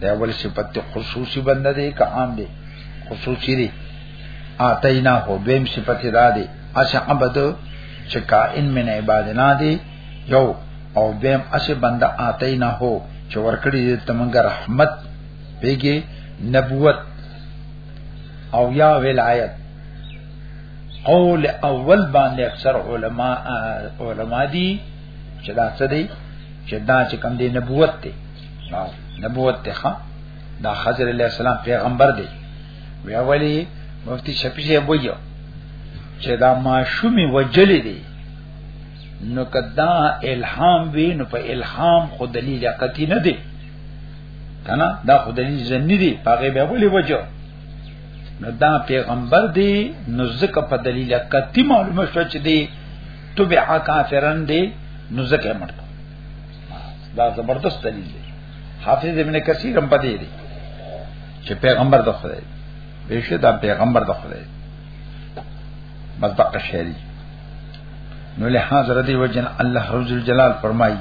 دا ول صفت خصوصي بنده دی که عام دی خصوصي دی اتینا هو بیم صفت دا دی اسه عبد چې کائن من عبادنا دی یو او بیم اسه بنده اتینا هو چې ورکړي دې تمنګ رحمت پیږي نبوت او یا ولایت قول اول باندې اکثر علما علما دي چې دا څه دي چې دا چې کم دي نبوت دي نبوت ته ښا دا خضر علیہ السلام پیغمبر دی وی اولی مفتی شفیع صاحب ویو چې دا ماشومی وجلی دی نو کدا الهام وی نو په الهام خو دلیل قطعی نه دی کنه دا خو دلیل زنی دی پاګه به ولی وجو نو دا پیغمبر دی نو ځکه په دلیل قطعی معلومه شو چې دی تبع کافرن دی نو ځکه مرته دا زبردست دلیل دی حافظ ابن کثیر هم پدې دی چې پیغمبر د خدای بهشه دا پیغمبر د خدای بس دقه شری نو له حاضر دی وجن الله رب الجلال فرمایي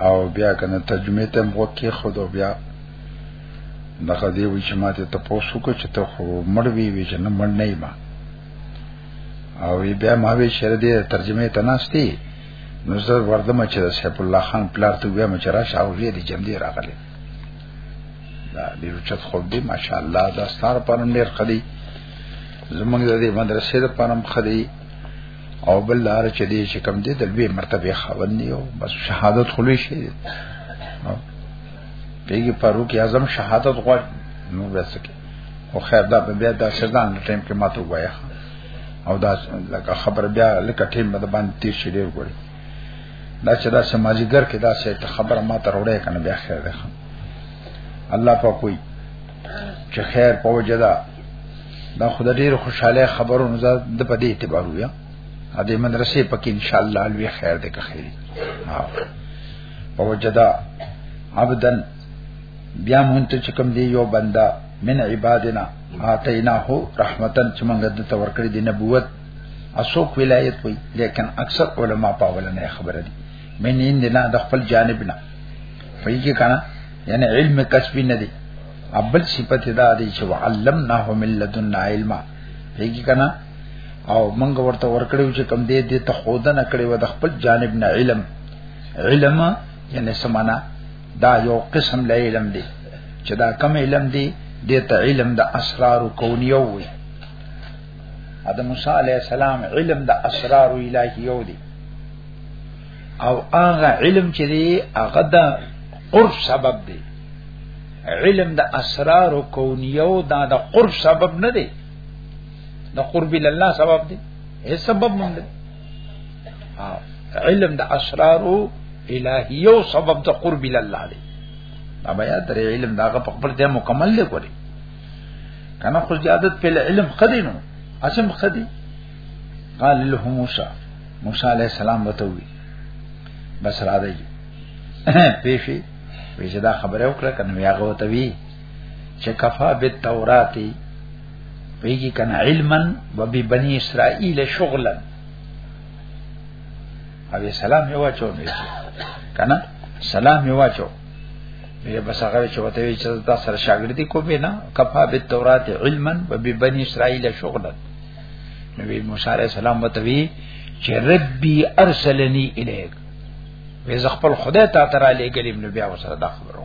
او بیا کنه ترجمه ته مو کې خود بیا دغه دی وی چې ماته ته پوسو کو چې ته خو مړ وی وی چې نه مړ نه ما او بیا ما وی شر دې ترجمه ته ناشتي نو زه وردم چې سیف الله خان پلار ته ویم چې راشه او یې دې جمدی راغلی دا ډیر چت خوب دی ماشاءالله دا ستار پرم ډیر خدي زمونږ د دې مدرسې د پرم خدي او بل لار چې دې چې کم دې د لوی مرتبه خاوند دی او بس شهادت خلوي شي پیګي فاروق اعظم شهادت غواړي نو وسکه او خیر دا به بیا دا شزان ټیم کې ماته وایي او دا لکه خبر بیا لکه ټیم به باندې تیر شي ډیر ګوري دا چې دا سماجیګر کې دا څه خبره ماته وروړې کنه بیا خیر ده الله په کوئی چې خیر په وجدا دا خدای ډیر خوشاله خبرونه زه د په دې اعتبار ویا ا دې مدرسې پکې ان شاء الله الوی خیر دې که خیر ها په وجدا عبدن بیا مونږ ته کوم دی یو بندا من عبادنا آتیناه رحمتن چې مونږ د تور کړی دی نبوت اسوک ولایت وی لیکن اکثر علما په ولنه خبره دي من اندنا د خپل جانب نه فیږي کنه یعنی علم کسبی نه دی ابل صفت دا دی چې علمناه من لدنا علما فیږي کنه او مونږ ورته ورکړیو چې کم دې دې ته خودنه کړی و د خپل جانب نه علم علم یعنی سمانا دا یو قسم له علم دی چې دا کم علم دی د ته علم د اسرار کونیو وي د موسی علی السلام علم د اسرار الهیو دی او هغه علم چې دی هغه د قرب سبب دی علم د اسرار او کونیو دا د قرب سبب نه دی د قرب الله سبب دی هیڅ سبب نه دی علم د اسرار الهیو سبب د قرب الله دی دا بیا تر علم داغه په خپل ځای مکمل دی کولی کنه خو زیادت په علم خدینو اسم خدی قال له موسی موسی علیہ السلام وتوی بس را دی پیشی ویجدا خبره وکړه کنه هغه وتوی چې کفا بالتورات پیږي کنه علما وببني اسرائيل شغلا او سلام یو چو نه کنه سلام یو چو بیا بس هغه چې وته وی چې دا سره شاګردي کو به نه کفا بالتورات علما وببني اسرائيل شغلا نبی موسی عليه السلام وته وی چې ربي ارسلني اليك وې زغپل خدای ته تر علی ګلیم نو بیا وسره دا خبرو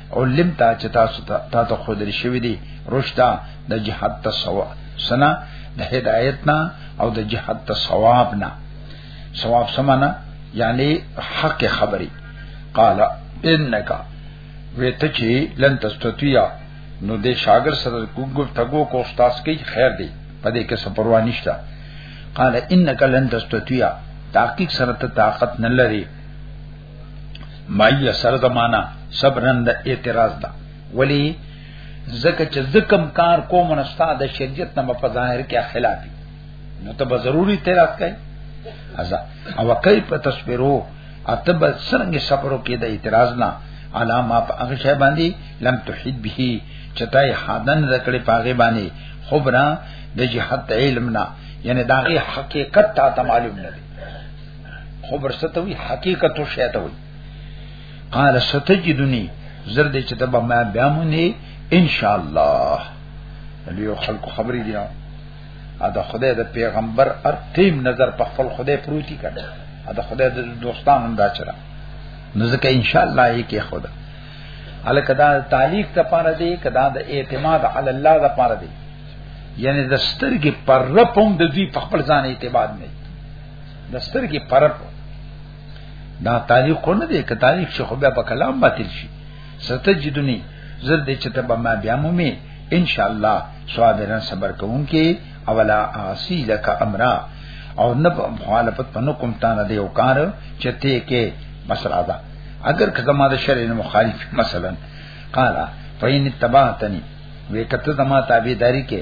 علم تا چې تاسو ته تا ته خود شوی دی رشدا د جهاد ته سوا سنا د هدایت نه او د جهاد ته ثواب نه ثواب سمانا یعنی حق خبري قال انک ویته چې لن تستطيع نو د شاګر سره کوګو تګو کو استاد کی خیر دی پدې کې سپروا نشتا قال انک لن تستطيع تحقیق سره ته طاقت نه لري مایه سره زمانہ صبرن د اعتراض دا ولی زکه چې زکم کار کوم نه استاد شریعت نه په ظاهر کې خلاف نو ته به ضروری اعتراض کوي ازا او کوي په تصویرو اتب څنګه صبرو کې د اعتراض نه علامه په هغه شی باندې لم تحید به چتای حدن رکړې پاغه باندې خبره د جهاد علم نه یعنی داغه حقیقت تا معلوم نه خبر ستوي حقیقت او شی ته وي قال ستجدني زرد چې ته به ما بیا مونږه ان شاء الله لیو خلق خبرې دی ا د خدای د پیغمبر ارتیم نظر په خپل خدای پروتي کړه ا د خدای د دوستان هم دا چره نو ځکه ان شاء الله یې کې خدا الکه دا تعلیق ته پاره دی کدا د اعتماد علی الله د پاره دی یعنی د سترګې پر رپم د دوی په خپل ځان اعتماد نه د سترګې پرک دا تاریخ خو نه دی که تاریخ شي خو بیا په کلام باطل شي ستجدنی زر دې چې ته به ما بیا مومې ان شاء الله صابرن صبر کوونکې او لا عاصی لك امرا او نه مخالفت پنو کوم تا نه دی وکړ چې ته کې مسله ده اگر که زما د شرع مخالف مثلا قال فین تبعتنی وکته زما تابعداري کې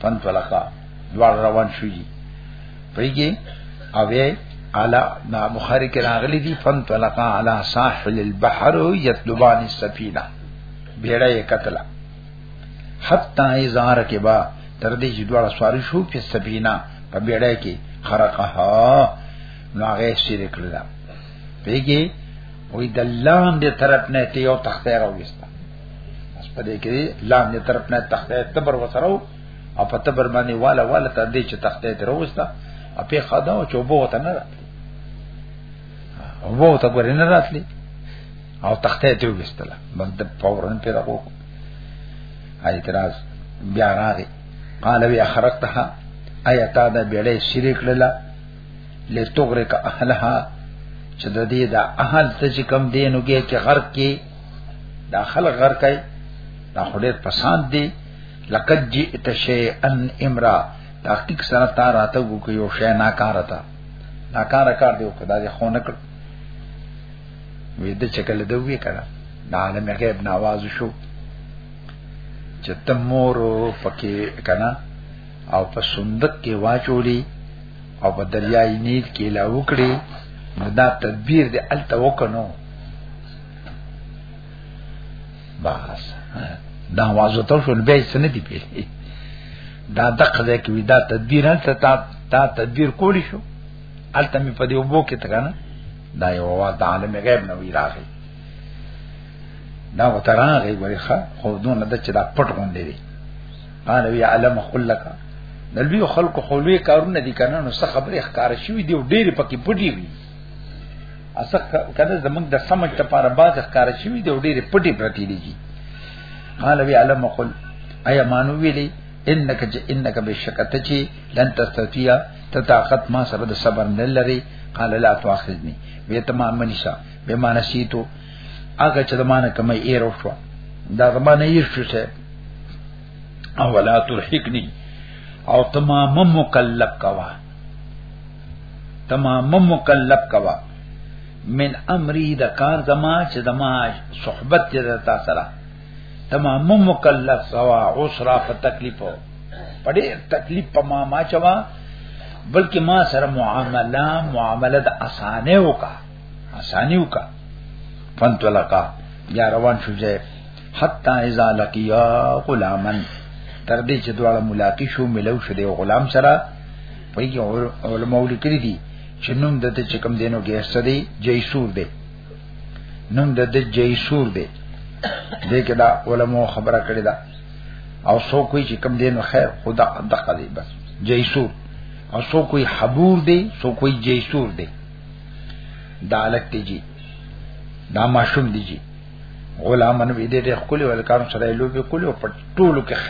فانطلقا دوار روان شوی پریږي او علا نا بخاری کې راغلي دي فانطلقا علی ساحل البحر یطلبان السفینه بیړه یې قتل حتا ایزار کې با تر دې چې دوار سوار شو په سفینه په بیړه کې خرقها نو هغه شیر کړل پیږي وې د لاندې طرف نه ته یو تخته راوېسته اس په دې کې لام نه طرف نه تخته تبر وسرو او په تبر باندې والا والا تر دې چې تخته دروسته او په خدا او چوبو ته نه راتلی او وو ته ګور نه راتلی او تخته ته وستله باندې فورن پیدا کو اعتراض بیا راغی قال بیا خرجتها ایت دا بیړې شریک للا لتغرق اهلها چې د دې د اهل ته چې کم دینو کې چې غرق کې دا خلق غر کوي دا خډیر پسند دی لقد جئت شیئا امرا تحقیق سره تا راته وکي یو شی ناکاره تا ناکاره کار دی وکړه دا خو نه کړ وې د چکل دی وی کړه دا عالم غیب ناواز شو چې تمورو پکې کنا او په صندوق کې واچولې او په دریای نیل کې لا وکړي نو دا تدبیر دی الته وکنو بس دا وازو ته شو به سن دي پی دا دغه ځای کې دا تدبیر نه تا تا تدبیر کولی شو الته می په دې وبو کې تګنه دا یو وا د عالم غیب نه وی راغی دا وتراغه ګوري ښا خو دون د چې دا پټ غونډې دي قال وی علم خلک د لوی خلکو خو لوی کارونه دي کنه نو څه خبره ښکار شوې دي ډېری پکې پټي وي اسه کله زمنګ د سمج ته پاره باز ښکار شي دی ډېر پټي پرتی دی قال وی علم قل ایا مانو ویلی انک چې انک بشکته چې لن تستطيع ته طاقت ما سره د صبر نه لري قال لا تواخذني وی تمام منشا به ما نسیتو هغه چې د مان کمه یې روښو دا زمانه یې شو شه او ولا ترحقني او تمام مکلف کوا تمام مکلف کوا من امری د کار زما چې زما صحبت دې تا سره تمام مکلف کوا عسرا په تکلیفو پړې تکلیف په ما ما چوا بلکې ما سره معامله معامله د اسانه وکا اسانه وکا فنتلقا یا روان شو حتا اذا لقيا غلاما تر دې چې دواړه ملاقات شو ملو شو دی غلام سره په یو علماء لیکلي دي چې نوم د دې چې کم دینو کې سدي جیسور دی نوم د دې جیسور دی دې کې دا علماء خبره کړې ده او سو کوئی چې کم دینو خیر خدا دقه دی بس جیسور او سو کوئی حبور دی سو کوئی جیسور دی دا الګ دی جی دا ماشوم دی جی غلامن وی دې د خپل ولکانو سره لوبي کولو په ټولو کې